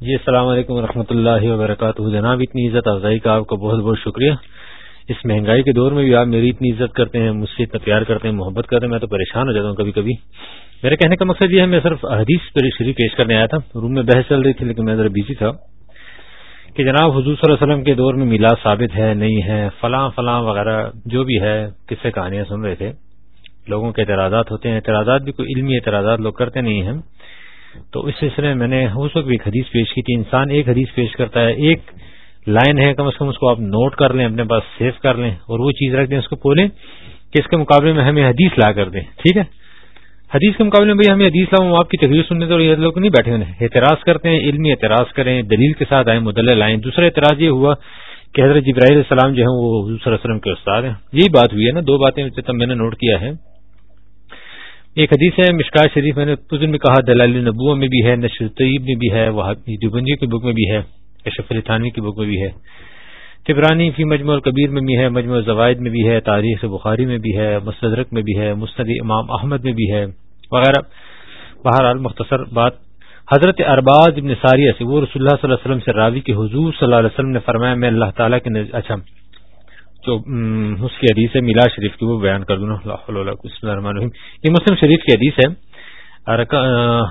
جی السلام علیکم و اللہ وبرکاتہ۔ جناب، اتنی عزت افزائی کا آپ کا بہت بہت شکریہ۔ اس مہنگائی کے دور میں بھی آپ میری اتنی عزت کرتے ہیں، مجھ سے اتنا پیار کرتے ہیں، محبت کرتے ہیں، میں تو پریشان ہو جاتا ہوں کبھی کبھی میرے کہنے کا مقصد یہ ہے، میں صرف حدیث پر شریف پیش کرنے آیا تھا۔ روم میں بحث چل رہی تھی، لیکن میں ذرا بزی تھا۔ کہ جناب، حضور صلی اللہ علیہ وسلم کے دور میں میلاد ثابت ہے، نہیں ہے، فلاں فلاں وغیرہ جو بھی ہے کس سے کہانیاں سن رہے تھے۔ لوگوں کے اعتراضات ہوتے ہیں۔ اعتراضات بھی کوئی علمی اعتراضات لوگ کرتے نہیں ہیں۔ تو اس سلسلے میں میں نے اس وقت بھی ایک حدیث پیش کی تھی۔ انسان ایک حدیث پیش کرتا ہے، ایک لائن ہے، کم از کم اس کو آپ نوٹ کر لیں، اپنے پاس سیو کر لیں اور وہ چیز رکھ دیں، اس کو بولیں کہ اس کے مقابلے میں ہمیں حدیث لا کر دیں۔ ٹھیک ہے؟ حدیث کے مقابلے میں ہمیں حدیث لاؤں، آپ کی تقریر سننے تو یہ لوگ نہیں بیٹھے ہوئے اعتراض کرتے ہیں، علمی اعتراض کریں، دلیل کے ساتھ آئیں، مدلل لائیں دوسرا اعتراض یہ ہوا کہ حضرت جبرائیل السلام جو ہے وہ حضور صلی اللہ علیہ وسلم کے استاد ہیں۔ یہی بات ہوئی ہے نا، دو باتیں میں نے نوٹ کیا ہے۔ ایک حدیث ہے مشکا شریف میں نے اس میں کہا دلال نبو میں بھی ہے، نشر طیب میں بھی ہے دیوبندی کی بک میں بھی ہے اشف علی تھانوی کی بک میں بھی ہے۔ تبرانی فی مجموع القبیر میں بھی ہے مجموع زوائد میں بھی ہے، تاریخ بخاری میں بھی ہے، مستدرک میں بھی ہے مستد امام احمد میں بھی ہے، وغیرہ۔ بہرحال مختصر بات، حضرت ارباز ابن ساریہ سے، وہ رسول اللہ صلی اللہ علیہ وسلم سے راوی کے حضور صلی اللہ علیہ وسلم نے فرمایا، میں اللہ تعالیٰ کے اچھا۔ جو اس کی حدیث ہے میلا شریف کی، وہ بیان کر دوں یہ مسلم شریف کی حدیث ہے۔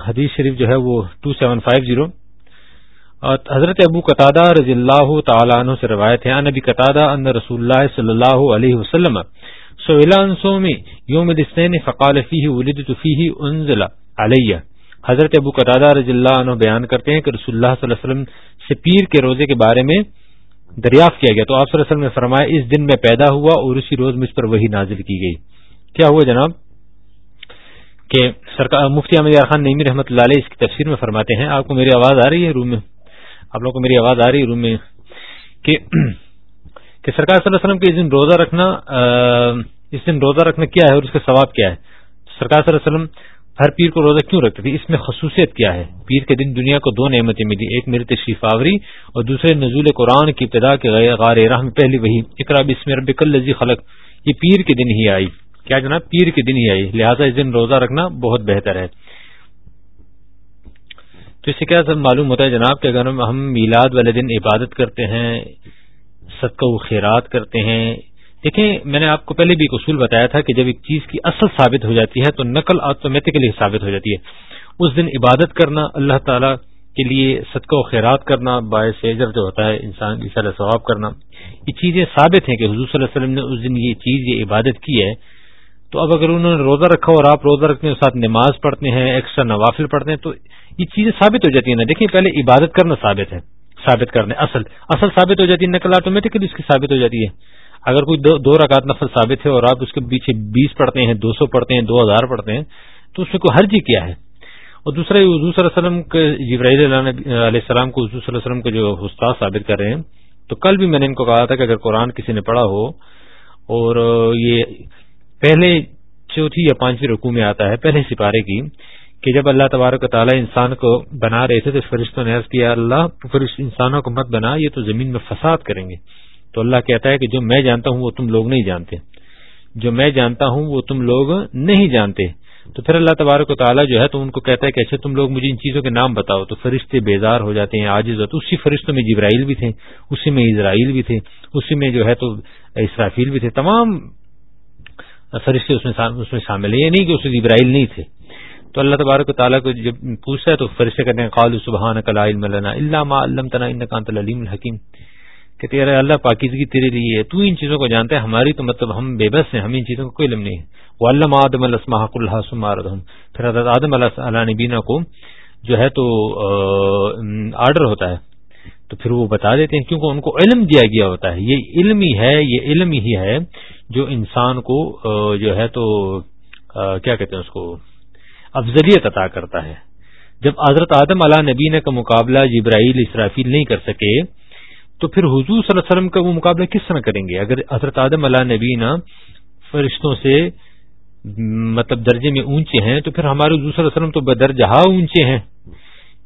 حدیث شریف جو ہے وہ ٹو سیون فائیو زیرو حضرت ابو قطع رضی اللہ تعالیٰ عنہ سے روایت ہے نبی قطع ان رسول اللہ صلی اللہ علیہ وسلم سو میں یوم فقال فیہ ولدت فیہ انزل علیہ۔ حضرت ابو قطع رضی اللہ عنہ بیان کرتے ہیں کہ رسول اللہ صلی اللہ علیہ وسلم سے پیر کے روزے کے بارے میں دریافت کیا گیا تو آپ صلی اللہ علیہ وسلم نے فرمایا، اس دن میں پیدا ہوا اور اسی روز مجھ پر وہی نازل کی گئی۔ کیا ہوا جناب؟ کہ سرکار، مفتی احمد خان نعمی رحمۃ اللہ علیہ اس کی تفسیر میں فرماتے ہیں، آپ کو میری آواز آ رہی ہے روم میں؟ آپ لوگوں کو میری آواز آ رہی ہے روم میں؟ کہ کہ سرکار صلی اللہ علیہ وسلم کے اس دن روزہ رکھنا اس دن روزہ رکھنا کیا ہے اور اس کا ثواب کیا ہے؟ سرکار صلی اللہ علیہ وسلم ہر پیر کو روزہ کیوں رکھتے تھے؟ اس میں خصوصیت کیا ہے؟ پیر کے دن دنیا کو دو نعمتیں ملی، ایک میری تشریف آوری اور دوسرے نزول قرآن کی ابتدا کے غار راہ میں پہلی وہی اقرا بسم رب لذی خلق۔ یہ پیر کے دن ہی آئی۔ کیا جناب؟ پیر کے دن ہی آئی۔ لہٰذا اس دن روزہ رکھنا بہت بہتر ہے۔ تو اس سے کیا سب معلوم ہوتا ہے جناب کہ اگر ہم میلاد والے دن عبادت کرتے ہیں، صدقہ و خیرات کرتے ہیں دیکھیں، میں نے آپ کو پہلے بھی ایک اصول بتایا تھا کہ جب ایک چیز کی اصل ثابت ہو جاتی ہے تو نقل آٹومیٹکلی ثابت ہو جاتی ہے۔ اس دن عبادت کرنا، اللہ تعالی کے لیے صدقہ و خیرات کرنا، باعث اجر جو ہوتا ہے انسان کی صلاح ثواب کرنا۔ یہ چیزیں ثابت ہیں کہ حضور صلی اللہ علیہ وسلم نے اس دن یہ چیز، یہ عبادت کی ہے۔ تو اب اگر انہوں نے روزہ رکھا اور آپ روزہ رکھنے کے ساتھ نماز پڑھتے ہیں ایکسٹرا نوافل پڑھتے ہیں، تو یہ چیزیں ثابت ہو جاتی ہیں نا۔ دیکھیں، پہلے عبادت کرنا ثابت ہے، ثابت کرنے، اصل اصل ثابت ہو جاتی ہے، نقل آٹومیٹکلی اس کی ثابت ہو جاتی ہے۔ اگر کوئی دو دو رکعت نفل ثابت ہے اور آپ اس کے پیچھے بیس پڑھتے ہیں، دو سو پڑھتے ہیں، دو ہزار پڑھتے ہیں، تو اس میں کوئی حرجی کیا ہے؟ اور دوسرا حضور صلی اللہ علیہ وسلم کے جبرائیل علیہ السلام کو حضور صلی اللہ علیہ وسلم کے جو استاد ثابت کر رہے ہیں، تو کل بھی میں نے ان کو کہا تھا کہ اگر قرآن کسی نے پڑھا ہو اور یہ پہلے چوتھی یا پانچویں رقو میں آتا ہے، پہلے سپارے کی، کہ جب اللہ تبارک تعالیٰ انسان کو بنا رہے تھے تو فرشتوں نے عرض کیا، اللہ فرشت انسانوں کو مت بنا، یہ تو زمین میں فساد کریں گے۔ تو اللہ کہتا ہے کہ جو میں جانتا ہوں وہ تم لوگ نہیں جانتے۔ جو میں جانتا ہوں وہ تم لوگ نہیں جانتے۔ تو پھر اللہ تبارک و تعالیٰ جو ہے تو ان کو کہتا ہے کہ ایسے تم لوگ مجھے ان چیزوں کے نام بتاؤ۔ تو فرشتے بیزار ہو جاتے ہیں آجز ہوتے اسی فرشتوں میں جبرائیل بھی تھے، اسی میں اسرائیل بھی تھے، اسی میں جو ہے تو اسرافیل بھی تھے۔ تمام فرشتے اس میں شامل ہیں۔ یہ نہیں کہ اس میں جبرائیل نہیں تھے۔ تو اللہ تبارک و تعالیٰ کو جب پوچھتا ہے تو فرشتے کہتے ہیں قالو سبحان کلا علم لنا اللہ ما علم تنا ان العلیم الحکیم۔ کہ تیرا اللہ پاکیزگی تیرے لیے ہے، تو ان چیزوں کو جانتا ہے، ہماری تو مطلب ہم بے بس ہیں ہمیں ان چیزوں کا کوئی علم نہیں ہے۔ وہ علام آدم السماحق اللہ پھر حضرت آدم علیہ نبینا کو جو ہے تو آرڈر ہوتا ہے۔ تو پھر وہ بتا دیتے ہیں، کیونکہ ان کو علم دیا گیا ہوتا ہے۔ یہ علم ہی ہے، یہ علم ہی ہے جو انسان کو جو ہے تو کیا کہتے ہیں اس کو، افضلیت عطا کرتا ہے۔ جب حضرت آدم علیہ نبینا کا مقابلہ جبرائیل اسرافیل نہیں کر سکے تو پھر حضور صلی اللہ علیہ وسلم کا وہ مقابلہ کس طرح کریں گے؟ اگر حضرت آدم علیہ نبینا فرشتوں سے مطلب درجے میں اونچے ہیں، تو پھر ہمارے حضور صلی اللہ علیہ وسلم تو بدرجہ اونچے ہیں۔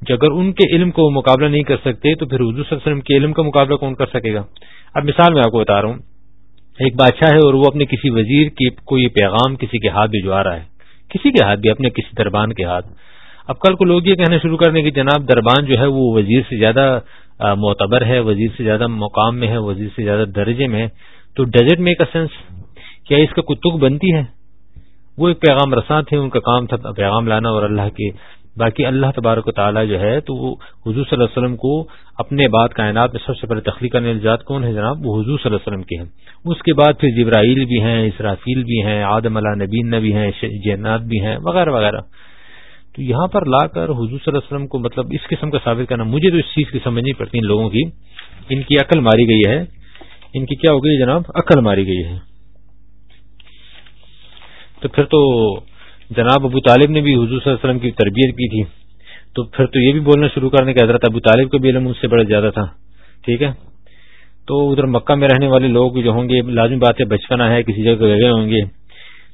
جو اگر ان کے علم کو مقابلہ نہیں کر سکتے، تو پھر حضور صلی اللہ علیہ وسلم کے علم کا مقابلہ کون کر سکے گا؟ اب مثال میں آپ کو بتا رہا ہوں۔ ایک بادشاہ ہے اور وہ اپنے کسی وزیر کی کو یہ پیغام کسی کے ہاتھ بھجوا رہا ہے۔ کسی کے ہاتھ بھی، اپنے کسی دربان کے ہاتھ۔ اب کل کو لوگ یہ کہنا شروع کرنے کہ جناب دربان جو ہے وہ وزیر سے زیادہ معتبر ہے، وزیر سے زیادہ مقام میں ہے، وزیر سے زیادہ درجے میں ہے۔ تو ڈزٹ میک اے سینس کیا اس کا کتک بنتی ہے؟ وہ ایک پیغام رساں تھے، ان کا کام تھا پیغام لانا اور اللہ کے۔ باقی اللہ تبارک و تعالیٰ جو ہے، تو وہ حضور صلی اللہ علیہ وسلم کو اپنے بعد کائنات میں سب سے پہلے تخلیق کرنے الجات کون ہے جناب؟ وہ حضور صلی اللہ علیہ وسلم کے ہیں۔ اس کے بعد پھر جبرائیل بھی ہیں، اسرافیل بھی ہیں، آدم اللہ نبین نبی ہیں جینات بھی ہیں، وغیرہ وغیرہ۔ تو یہاں پر لا کر حضور صلی اللہ علیہ وسلم کو مطلب اس قسم کا ثابت کرنا مجھے تو اس چیز کی سمجھ نہیں پڑتی ان لوگوں کی۔ ان کی عقل ماری گئی ہے۔ ان کی کیا ہو گئی جناب؟ عقل ماری گئی ہے۔ تو پھر تو جناب ابو طالب نے بھی حضور صلی اللہ علیہ وسلم کی تربیت کی تھی۔ تو پھر تو یہ بھی بولنا شروع کرنے کا حضرت ابو طالب کا بھی علم اس سے بڑا زیادہ تھا۔ ٹھیک ہے؟ تو ادھر مکہ میں رہنے والے لوگ جو ہوں گے لازمی باتیں بچپنا ہے، کسی جگہ گئے ہوں گے۔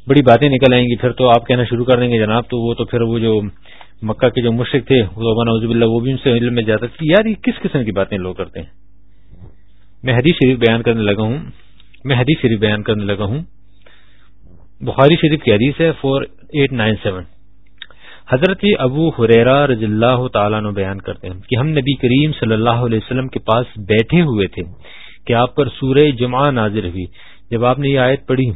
بڑی باتیں نکل آئیں گی، پھر تو آپ کہنا شروع کر دیں گے جناب، تو وہ تو پھر وہ جو مکہ کے جو مشرق تھے اللہ وہ بھی ان سے علم میں جاتا تھا۔ یار، یہ کس قسم کی باتیں لوگ کرتے ہیں؟ میں حدیث شریف بیان کرنے لگا ہوں، میں حدیث شریف بیان کرنے لگا ہوں۔ بخاری شریف کی حدیث ہے فور ایٹ نائن سیون حضرت ابو حریرا رضی اللہ تعالیٰ نے بیان کرتے ہیں کہ ہم نبی کریم صلی اللہ علیہ وسلم کے پاس بیٹھے ہوئے تھے کہ آپ پر سورہ جمعہ نازر ہوئی۔ جب آپ نے یہ آیت پڑھی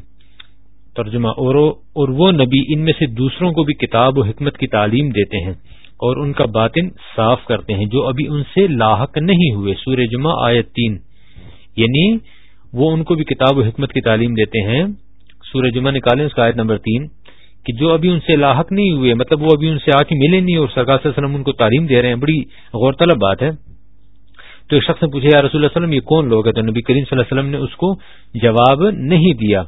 ترجمہ اور وہ نبی ان میں سے دوسروں کو بھی کتاب و حکمت کی تعلیم دیتے ہیں اور ان کا باطن صاف کرتے ہیں جو ابھی ان سے لاحق نہیں ہوئے۔ سورہ جمعہ آیت تین۔ یعنی وہ ان کو بھی کتاب و حکمت کی تعلیم دیتے ہیں۔ سورہ جمعہ نکالیں اس کا آیت نمبر تین۔ کہ جو ابھی ان سے لاحق نہیں ہوئے مطلب وہ ابھی ان سے آ کے ملے نہیں اور سرکار صلی اللہ علیہ وسلم ان کو تعلیم دے رہے ہیں۔ بڑی غور طلب بات ہے۔ تو ایک شخص نے پوچھا، یا رسول اللہ علیہ وسلم، یہ کون لوگ ہیں؟ تو نبی کریم صلی اللہ علیہ وسلم نے اس کو جواب نہیں دیا۔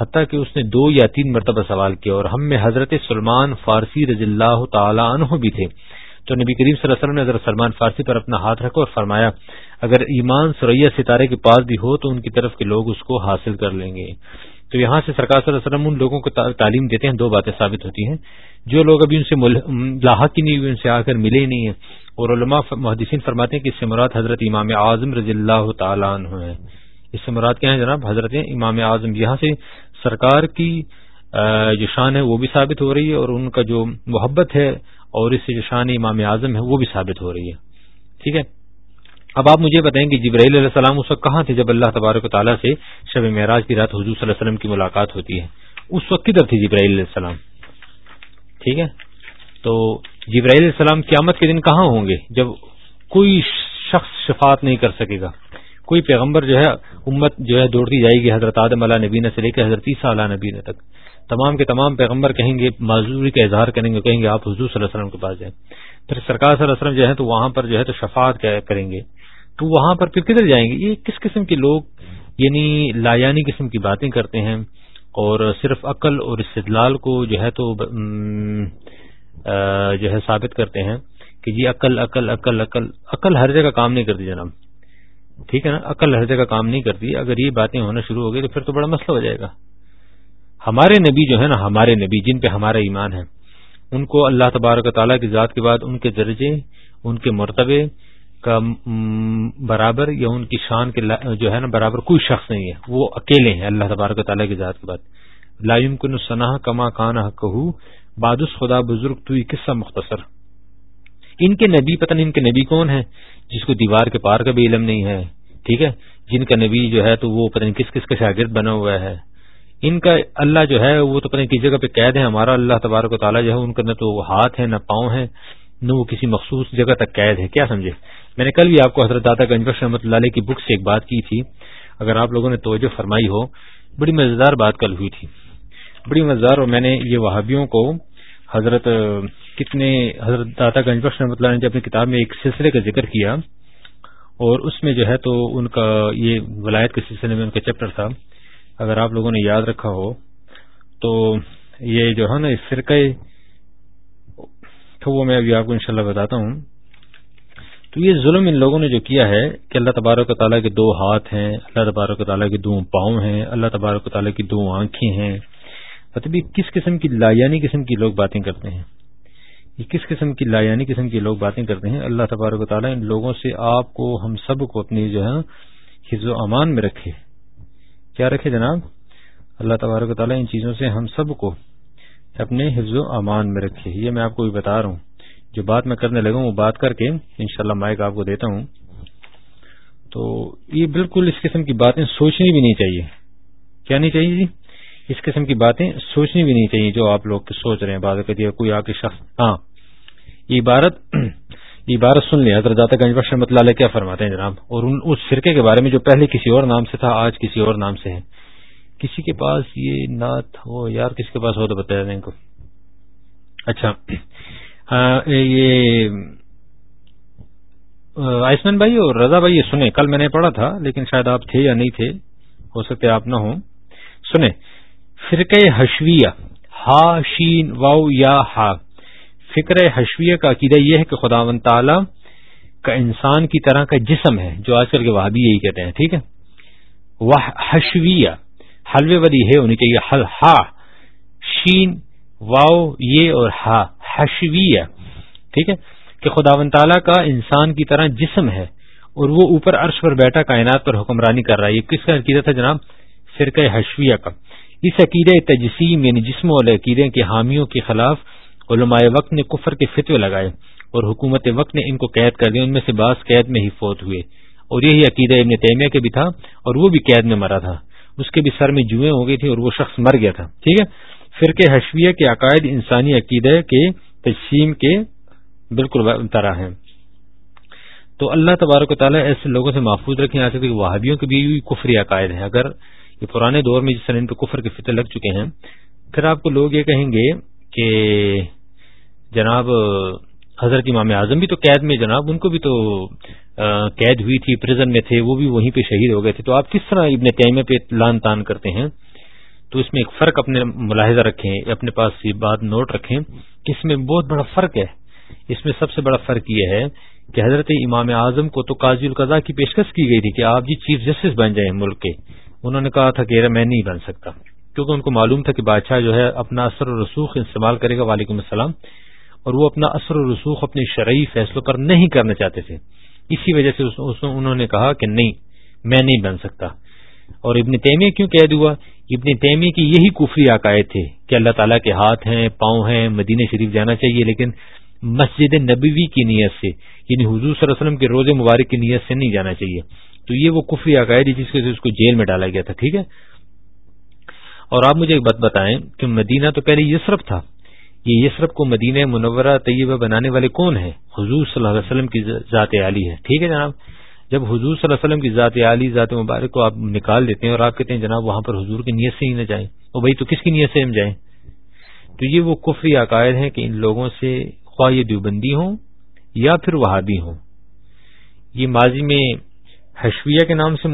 حتیٰ کہ اس نے دو یا تین مرتبہ سوال کیا اور ہم میں حضرت سلمان فارسی رضی اللہ تعالی عنہ بھی تھے۔ تو نبی کریم صلی اللہ علیہ وسلم نے حضرت سلمان فارسی پر اپنا ہاتھ رکھا اور فرمایا، اگر ایمان سریا ستارے کے پاس بھی ہو تو ان کی طرف کے لوگ اس کو حاصل کر لیں گے۔ تو یہاں سے سرکار صلی اللہ علیہ وسلم ان لوگوں کو تعلیم دیتے ہیں، دو باتیں ثابت ہوتی ہیں۔ جو لوگ ابھی ان سے لاحق ہی نہیں ہوئے، ان سے آ کر ملے ہی نہیں ہیں۔ اور علماء محدثین فرماتے ہیں کہ اس سے مراد حضرت امام اعظم رضی اللہ تعالیٰ عنہ ہے اس سے مراد کیا ہے جناب؟ حضرت امام اعظم یہاں سے سرکار کی جو شان ہے وہ بھی ثابت ہو رہی ہے اور ان کا جو محبت ہے اور اس سے جو شان امام اعظم ہے وہ بھی ثابت ہو رہی ہے۔ ٹھیک ہے؟ اب آپ مجھے بتائیں کہ جبرائیل علیہ السلام اس وقت کہاں تھے جب اللہ تبارک و تعالیٰ سے شب معراج کی رات حضور صلی اللہ علیہ وسلم کی ملاقات ہوتی ہے۔ اس وقت کدھر تھی جبرائیل علیہ السلام؟ ٹھیک ہے؟ تو جبرائیل علیہ السلام قیامت کے دن کہاں ہوں گے جب کوئی شخص شفاعت نہیں کر سکے گا؟ کوئی پیغمبر جو ہے، امت جو ہے دوڑتی جائے گی حضرت آدم علیہ نبینہ سے لے کے حضرت عیسیٰ علیہ نبینہ تک۔ تمام کے تمام پیغمبر کہیں گے، معذوری کا اظہار کریں گے، کہیں گے آپ حضور صلی اللہ علیہ وسلم کے پاس جائیں۔ پھر سرکار صلی اللہ علیہ وسلم جو ہے تو وہاں پر جو ہے تو شفاعت کریں گے۔ تو وہاں پر پھر کدھر جائیں گے؟ یہ کس قسم کے لوگ یعنی لایانی قسم کی باتیں کرتے ہیں اور صرف عقل اور استدلال کو جو ہے تو جو ہے ثابت کرتے ہیں کہ جی عقل عقل عقل عقل عقل ہر جگہ کام نہیں کرتی جناب۔ ٹھیک ہے نا؟ عقل ہر جگہ کام نہیں کرتی، اگر یہ باتیں ہونا شروع ہو گئی تو پھر تو بڑا مسئلہ ہو جائے گا۔ ہمارے نبی جو ہے نا، ہمارے نبی، جن پہ ہمارا ایمان ہے، ان کو اللہ تبارک تعالیٰ کی ذات کے بعد ان کے درجے، ان کے مرتبے کا برابر یا ان کی شان کے جو ہے نا، برابر کوئی شخص نہیں ہے۔ وہ اکیلے ہیں اللہ تبارک تعالیٰ کی ذات کے بعد۔ لائم کن سناح کما کان کہ بادس خدا بزرگ تو یہ قصہ مختصر۔ ان کے نبی، پتہ نہیں ان کے نبی کون ہے جس کو دیوار کے پار کا بھی علم نہیں ہے، ٹھیک ہے؟ جن کا نبی جو ہے تو وہ پتہ نہیں کس کس کا شاگرد بنا ہوا ہے۔ ان کا اللہ جو ہے وہ تو پتہ نہیں کس جگہ پہ قید ہے، ہمارا اللہ تبارک و تعالیٰ جو ہے ان کا نہ تو ہاتھ ہے، نہ پاؤں ہے نہ وہ کسی مخصوص جگہ تک قید ہے۔ کیا سمجھے؟ میں نے کل بھی آپ کو حضرت داتا گنج بخش رحمۃ اللہ علیہ کی بک سے ایک بات کی تھی۔ اگر آپ لوگوں نے توجہ فرمائی ہو، بڑی مزیدار بات کل ہوئی تھی۔ بڑی مزیدار اور میں نے یہ وہابیوں کو حضرت کتنے حضرت داتا گنج بخش رحمۃ اللہ نے اپنی کتاب میں ایک سلسلے کا ذکر کیا، اور اس میں جو ہے تو ان کا یہ ولایت کے سلسلے میں ان کا چیپٹر تھا۔ اگر آپ لوگوں نے یاد رکھا ہو تو یہ جو ہے نا اس فرقے تو وہ میں ابھی آپ کو انشاءاللہ بتاتا ہوں۔ تو یہ ظلم ان لوگوں نے جو کیا ہے کہ اللہ تبارک و تعالیٰ کے دو ہاتھ ہیں، اللہ تبارک و تعالیٰ کے دو پاؤں ہیں، اللہ تبارک و تعالیٰ کی دو آنکھیں ہیں۔ مطلب کس قسم کی لایانی قسم کی لوگ باتیں کرتے ہیں؟ یہ کس قسم کی لایانی قسم کی لوگ باتیں کرتے ہیں؟ اللہ تبارک و تعالیٰ ان لوگوں سے آپ کو ہم سب کو اپنی جو ہے حفظ و امان میں رکھے۔ کیا رکھے جناب؟ اللہ تبارک و تعالیٰ ان چیزوں سے ہم سب کو اپنے حفظ و امان میں رکھے۔ یہ میں آپ کو بھی بتا رہا ہوں۔ جو بات میں کرنے لگا ہوں وہ بات کر کے انشاءاللہ مائک آپ کو دیتا ہوں۔ تو یہ بالکل اس قسم کی باتیں سوچنی بھی نہیں چاہیے۔ کیا نہیں چاہیے جی؟ اس قسم کی باتیں سوچنی بھی نہیں چاہیے جو آپ لوگ سوچ رہے ہیں۔ بات کرتی کوئی آ کے شخص ہاں۔ عبارت عبارت سن لیا حضرت داتا گنج بخش رحمۃ اللہ علیہ کیا فرماتے ہیں جناب؟ اور ان اس فرقے کے بارے میں جو پہلے کسی اور نام سے تھا، آج کسی اور نام سے ہے۔ کسی کے پاس یہ نعت ہو، یار، کسی کے پاس ہو تو بتایا دیں کو۔ اچھا۔ ہاں، یہ آیسمین بھائی اور رضا بھائی یہ سنیں۔ کل میں نے پڑھا تھا، لیکن شاید آپ تھے یا نہیں تھے، ہو سکتے آپ نہ ہوں۔ سنیں۔ فرقہ حشویہ، ہا، شین، واؤ یا ہا۔ فکر حشویہ کا عقیدہ یہ ہے کہ خدا و تعالی کا انسان کی طرح کا جسم ہے، جو آج کل کے وہابی یہی کہتے ہیں، ٹھیک ہے؟ وہ حشویہ، حلوے والی ہے ہونی چاہیے حل، ہا، شین، واؤ، یہ اور ہا۔ حشویہ، ٹھیک ہے؟ کہ خدا و کا انسان کی طرح جسم ہے اور وہ اوپر عرش پر بیٹھا کائنات پر حکمرانی کر رہا ہے۔ یہ کس کا عقیدہ تھا جناب؟ فرقہ حشویہ کا۔ اس عقیدہ تجسیم یعنی جسم والے عقیدے کے حامیوں کے خلاف علماء وقت نے کفر کے فتوے لگائے اور حکومت وقت نے ان کو قید کر دیا، ان میں سے بعض قید میں ہی فوت ہوئے۔ اور یہی عقیدہ ابن تیمیہ کے بھی تھا اور وہ بھی قید میں مرا تھا۔ اس کے بھی سر میں جوئیں ہو گئی تھی اور وہ شخص مر گیا تھا۔ ٹھیک ہے؟ فرق حشویہ کے عقائد انسانی عقیدہ کے تجسیم کے بالکل طرح ہیں۔ تو اللہ تبارک و تعالیٰ ایسے لوگوں سے محفوظ رکھیں آ سکتے وہابیوں کے بھی کفری عقائد ہیں۔ اگر یہ پرانے دور میں جس طرح ان پہ کفر کے فطر لگ چکے ہیں، پھر آپ کو لوگ یہ کہیں گے کہ جناب حضرت امام اعظم بھی تو قید میں جناب، ان کو بھی تو قید ہوئی تھی پرزن میں تھے، وہ بھی وہیں پہ شہید ہو گئے تھے۔ تو آپ کس طرح ابن تیمے پہ لان تان کرتے ہیں؟ تو اس میں ایک فرق اپنے ملاحظہ رکھیں، اپنے پاس یہ بات نوٹ رکھیں کہ اس میں بہت بڑا فرق ہے۔ اس میں سب سے بڑا فرق یہ ہے کہ حضرت امام اعظم کو تو قاضی القضاء کی پیشکش کی گئی تھی کہ آپ جی چیف جسٹس بن جائیں ملک کے۔ انہوں نے کہا تھا کہ میں نہیں بن سکتا۔ کیونکہ ان کو معلوم تھا کہ بادشاہ جو ہے اپنا اثر و رسوخ استعمال کرے گا، وعلیکم السلام، اور وہ اپنا اثر و رسوخ، اپنے شرعی فیصلوں پر نہیں کرنا چاہتے تھے۔ اسی وجہ سے انہوں نے کہا کہ نہیں، میں نہیں بن سکتا۔ اور ابن تیمیہ کیوں قید ہوا؟ ابن تیمیہ کی یہی کفری عقائد تھے کہ اللہ تعالیٰ کے ہاتھ ہیں، پاؤں ہیں، مدینہ شریف جانا چاہیے، لیکن مسجد نبوی کی نیت سے یعنی حضور صلی اللہ علیہ وسلم کے روز مبارک کی نیت سے نہیں جانا چاہیے۔ تو یہ وہ کفری عقائد جس کی اس کو جیل میں ڈالا گیا تھا، ٹھیک ہے؟ اور آپ مجھے ایک بات بتائیں کہ مدینہ تو پہلے یسرف تھا۔ یہ یسرف کو مدینہ منورہ طیبہ بنانے والے کون ہیں؟ حضور صلی اللہ علیہ وسلم کی ذات عالی ہے ٹھیک ہے جناب؟ جب حضور صلی اللہ علیہ وسلم کی ذات عالی، ذات مبارک کو آپ نکال دیتے ہیں اور آپ کہتے ہیں جناب وہاں پر حضور کی نیت سے ہی نہ جائیں۔ وہ بھائی تو کس کی نیت سے ہم جائیں؟ تو یہ وہ کفری عقائد ہیں کہ ان لوگوں سے خواہ یہ دیوبندی ہوں یا پھر وہابی ہوں؟ یہ ماضی میں حشویہ کے نام سے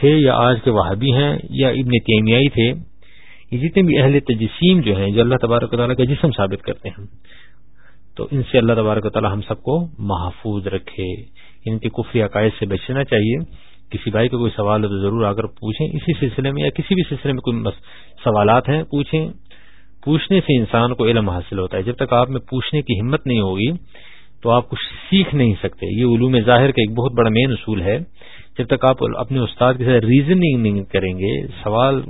تھے یا آج کے وہابی ہیں یا ابن تیمیائی تھے؟ یہ جتنے بھی اہل تجسیم جو ہیں، جو اللہ تبارک و تعالیٰ کا جسم ثابت کرتے ہیں، تو ان سے اللہ تبارک و تعالیٰ ہم سب کو محفوظ رکھے۔ یعنی ان کے کفری عقائد سے بچنا چاہیے۔ کسی بھائی کا کوئی سوال ہو تو ضرور آ کر پوچھیں۔ اسی سلسلے میں یا کسی بھی سلسلے میں کوئی سوالات ہیں، پوچھیں۔ پوچھنے سے انسان کو علم حاصل ہوتا ہے۔ جب تک آپ میں پوچھنے کی ہمت نہیں ہوگی، تو آپ کچھ سیکھ نہیں سکتے۔ یہ علوم ظاہر کا ایک بہت بڑا مین اصول ہے۔ جب تک آپ اپنے استاد کے ساتھ ریزننگ نہیں کریں گے، سوال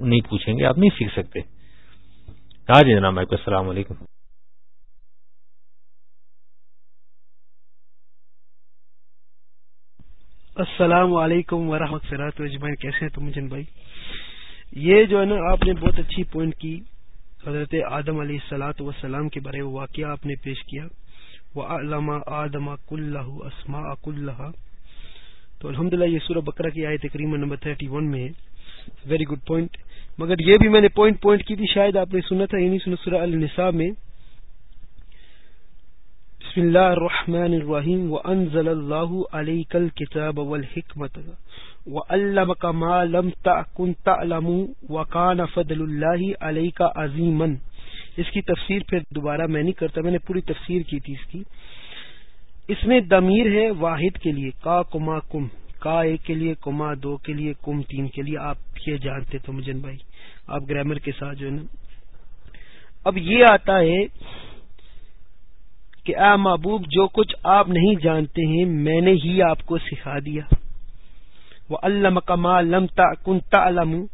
نہیں پوچھیں گے، آپ نہیں سیکھ سکتے۔ آج جناب السلام علیکم۔ السلام علیکم ورحمۃ اللہ اجمائن کیسے ہیں تم جن بھائی؟ یہ جو ہے نا، آپ نے بہت اچھی پوائنٹ کی۔ حضرت آدم علیہ السلاۃ وسلام کے بارے واقعہ آپ نے پیش کیا۔ وہ علامہ آدم کل اسما اللہ تو الحمد یہ سورہ بکرا کی آئے تقریباً نمبر تھرٹی ون میں ہے۔ ویری گڈ پوائنٹ مگر یہ بھی میں نے پوائنٹ پوائنٹ کی تھی، شاید آپ نے سنا تھا، یہ نہیں سنا، سورہ النساء میں۔ بسم اللہ الرحمن الرحیم۔ وانزل اللہ علیک الكتاب والحکمت وعلمک ما لم تکن تعلم وکان فضل اللہ علیک عظیما اس کی تفسیر پھر دوبارہ میں نہیں کرتا، میں نے پوری تفسیر کی تھی اس کی۔ اس میں دمیر ہے واحد کے لیے، کا کما کم، کا ایک کے لیے، کما دو کے لیے، کم تین کے لیے۔ آپ یہ جانتے تو مجن بھائی، آپ گرامر کے ساتھ جو ہے نا۔ اب یہ آتا ہے کہ اے محبوب، جو کچھ آپ نہیں جانتے ہیں، میں نے ہی آپ کو سکھا دیا۔ علم کما لم کن تعلم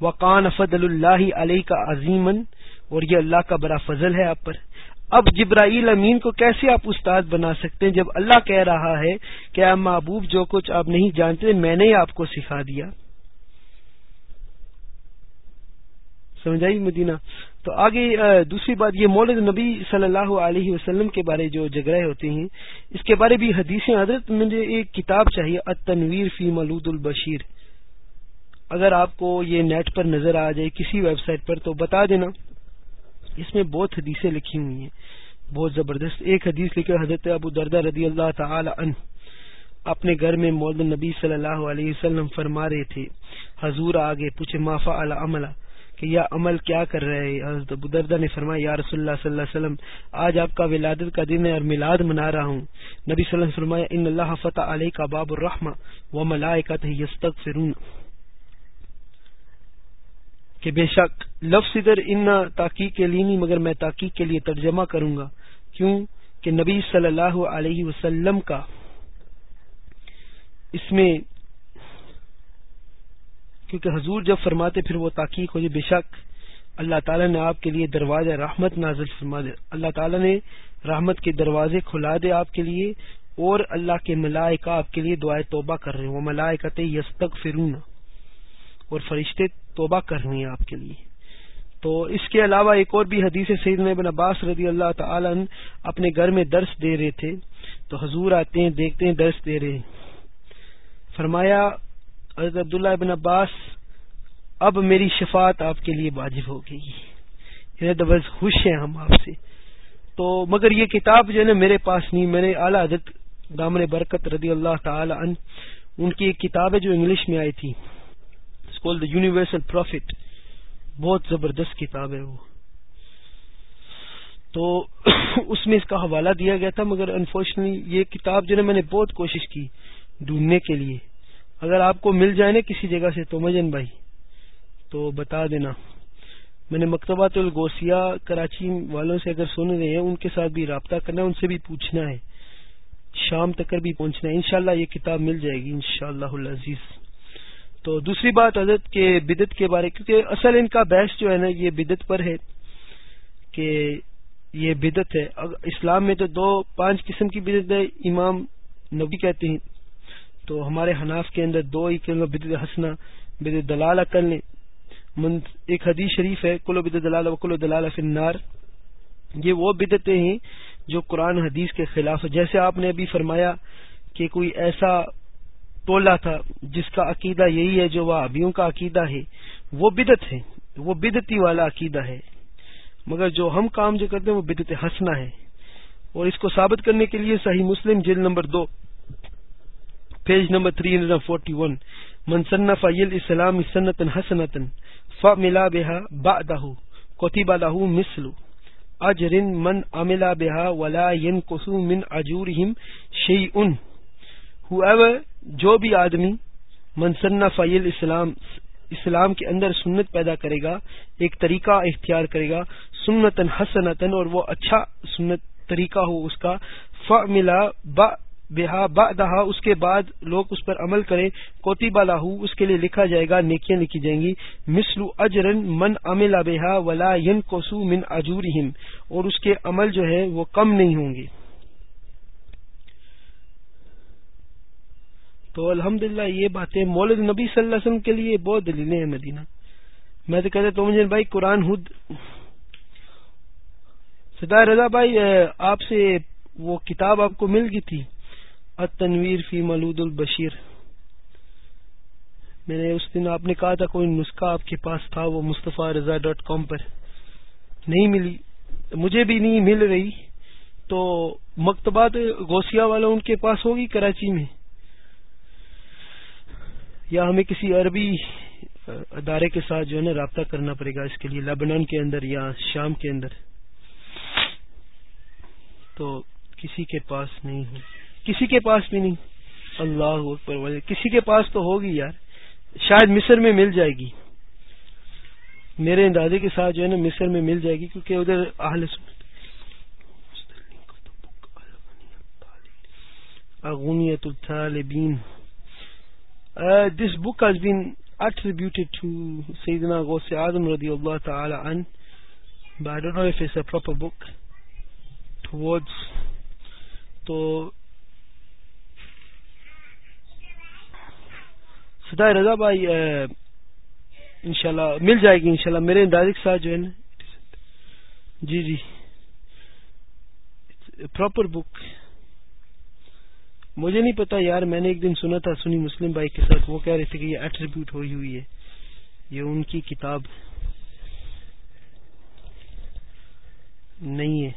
وقان فضل اللہ علیہ کا عظیمن اور یہ اللہ کا بڑا فضل ہے آپ پر۔ اب جبرائیل امین کو کیسے آپ استاد بنا سکتے ہیں جب اللہ کہہ رہا ہے کہ اے محبوب جو کچھ آپ نہیں جانتے میں نے آپ کو سکھا دیا۔ سمجھائی مدینہ۔ تو آگے دوسری بات، یہ مولد نبی صلی اللہ علیہ وسلم کے بارے جو جگرے ہوتے ہیں، اس کے بارے بھی حدیث حضرت، مجھے ایک کتاب چاہیے، التنویر فی ملود البشیر۔ اگر آپ کو یہ نیٹ پر نظر آ جائے، کسی ویب سائٹ پر، تو بتا دینا۔ اس میں بہت حدیثیں لکھی ہوئی ہیں۔ بہت زبردست۔ ایک حدیث لکھے حضرت ابو دردہ رضی اللہ تعالی عنہ اپنے گھر میں مولد نبی صلی اللہ علیہ وسلم فرما رہے تھے۔ حضور آگے پوچھے مافا عملہ یا عمل کیا کر رہے حضرت ابو نے فرمایا، یا رسول اللہ صلی اللہ علیہ وسلم، آج آپ کا ولادت کا دن ہے اور میلاد منا رہا ہوں۔ نبی صلی اللہ علیہ وسلم فرمایا، ان اللہ فتح علیہ کا باب الرحمہ و ملائکت یستغفرون۔ کہ بے شک، لفظ ادھر ان تاکیق کے لیے نہیں مگر میں تاکیق کے لیے ترجمہ کروں گا۔ کیوں؟ کہ نبی صلی اللہ علیہ وسلم کا اس میں کیونکہ حضور جب فرماتے پھر وہ تاکیق ہو جائے، بے شک اللہ تعالیٰ نے آپ کے لیے دروازہ رحمت نازل فرما دے۔ اللہ تعالیٰ نے رحمت کے دروازے کھلا دے آپ کے لیے اور اللہ کے ملائکہ آپ کے لیے دعائیں توبہ کر رہے ہیں۔ وہ ملائکت یستک فرون اور فرشتے توبہ کر رہے ہیں آپ کے لیے۔ تو اس کے علاوہ ایک اور بھی حدیث سعید بن عباس رضی اللہ تعالی اپنے گھر میں درس دے رہے تھے۔ تو حضور آتے ہیں، دیکھتے ہیں، درس دے رہے فرمایا حضرت عبداللہ بن عباس، اب میری شفاعت آپ کے لیے واجب ہو گئی یعنی خوش ہیں ہم آپ سے۔ تو مگر یہ کتاب جو ہے نا میرے پاس نہیں، میں نے اعلیٰ حضرت دامن برکت رضی اللہ تعالی ان کی ایک کتاب ہے جو انگلش میں آئی تھی۔ یونیورسل پروفٹ بہت زبردست کتاب ہے وہ۔ تو اس میں اس کا حوالہ دیا گیا تھا، مگر انفارچونیٹلی یہ کتاب جو ہے میں نے بہت کوشش کی ڈھونڈنے کے لیے۔ اگر آپ کو مل جائے نا کسی جگہ سے تو مجن بھائی، تو بتا دینا۔ میں نے مکتبات الگوسیا کراچی والوں سے اگر سن رہے ہیں، ان کے ساتھ بھی رابطہ کرنا ہے، ان سے بھی پوچھنا ہے۔ شام تک بھی پہنچنا ہے۔ انشاءاللہ یہ کتاب مل جائے گی، انشاءاللہ شاء اللہ تو دوسری بات حضرت کے بدت کے بارے، کیونکہ اصل ان کا بحث جو ہے نا، یہ بدت پر ہے کہ یہ بدت ہے۔ اسلام میں تو دو، پانچ قسم کی بدت ہے، امام نبی کہتے ہیں۔ تو ہمارے حناف کے اندر دو ہی بدت ہنسنا بدت دلال کرنے ایک حدیث شریف ہے، کلو بد دلال و کلو دلال فنار یہ وہ بدتیں ہیں جو قرآن حدیث کے خلاف جیسے آپ نے ابھی فرمایا کہ کوئی ایسا ٹولہ تھا جس کا عقیدہ یہی ہے جو وہ کا عقیدہ ہے، وہ بدت ہے۔ وہ بدتی والا عقیدہ ہے۔ مگر جو ہم کام جو کرتے ہیں وہ بدت ہنسنا ہے۔ اور اس کو ثابت کرنے کے لیے صحیح مسلم جلد نمبر دو۔ Page number three hundred forty one منصن فیل اسلام سنتن حسنتن ف ملا بےحا با دہ کوتیبا لاہ من املا بےحا ولا ین من اجور شی ان جو بھی آدمی منصنا فعیل اسلام اسلام کے اندر سنت پیدا کرے گا ایک طریقہ اختیار کرے گا سنتن حسنتن اور وہ اچھا سنت طریقہ ہو اس کا ف ملا بےحا با دہا اس کے بعد لوگ اس پر عمل کریں۔ کوتی بالاہ اس کے لیے لکھا جائے گا، نیکیاں لکھی جائیں گی۔ مسلو اجرن من املا بےحا ولا ین کوسو من اجور اور اس کے عمل جو ہے وہ کم نہیں ہوں گے۔ تو الحمد یہ باتیں مولد نبی صلی اللہ علیہ وسلم کے لیے بہت دلیلیں ہیں مدینہ۔ میں تو کہتے تو مجھے بھائی قرآن ہد سدائے رضا بھائی آپ سے وہ کتاب آپ کو مل گئی تھی۔ التنویر فی ملود البشیر۔ میں نے اس دن آپ نے کہا تھا کوئی نسخہ آپ کے پاس تھا، وہ مصطفیٰ رضا ڈاٹ کام پر نہیں ملی، مجھے بھی نہیں مل رہی۔ تو مکتبات غوثیہ والا ان کے پاس ہوگی کراچی میں؟ یا ہمیں کسی عربی ادارے کے ساتھ جو ہے نا رابطہ کرنا پڑے گا اس کے لیے، لبنان کے اندر یا شام کے اندر؟ تو کسی کے پاس نہیں ہو کسی کے پاس بھی نہیں۔ اللہ اکبر کسی کے پاس تو ہوگی یار۔ شاید مصر میں مل جائے گی۔ میرے اندازے کے ساتھ جو ہے نا مصر میں مل جائے گی کیونکہ ادھر اہل سنت۔ اغنیت الطالبین۔ Uh, this book has been attributed to Sayyidina Ghosi Azam radiallahu ta'ala an, but I don't know if it's a proper book. ٹوڈز تو سدا رضا بھائی انشاءاللہ مل جائے گی، انشاءاللہ میرے اندازے کے ساتھ جو ہے نا جی جی پراپر بک مجھے نہیں پتا یار، میں نے ایک دن سنا تھا سنی مسلم بھائی کے ساتھ، وہ کہہ رہے تھے کہ یہ ایٹریبیوٹ ہوئی ہوئی ہے، یہ ان کی کتاب نہیں ہے۔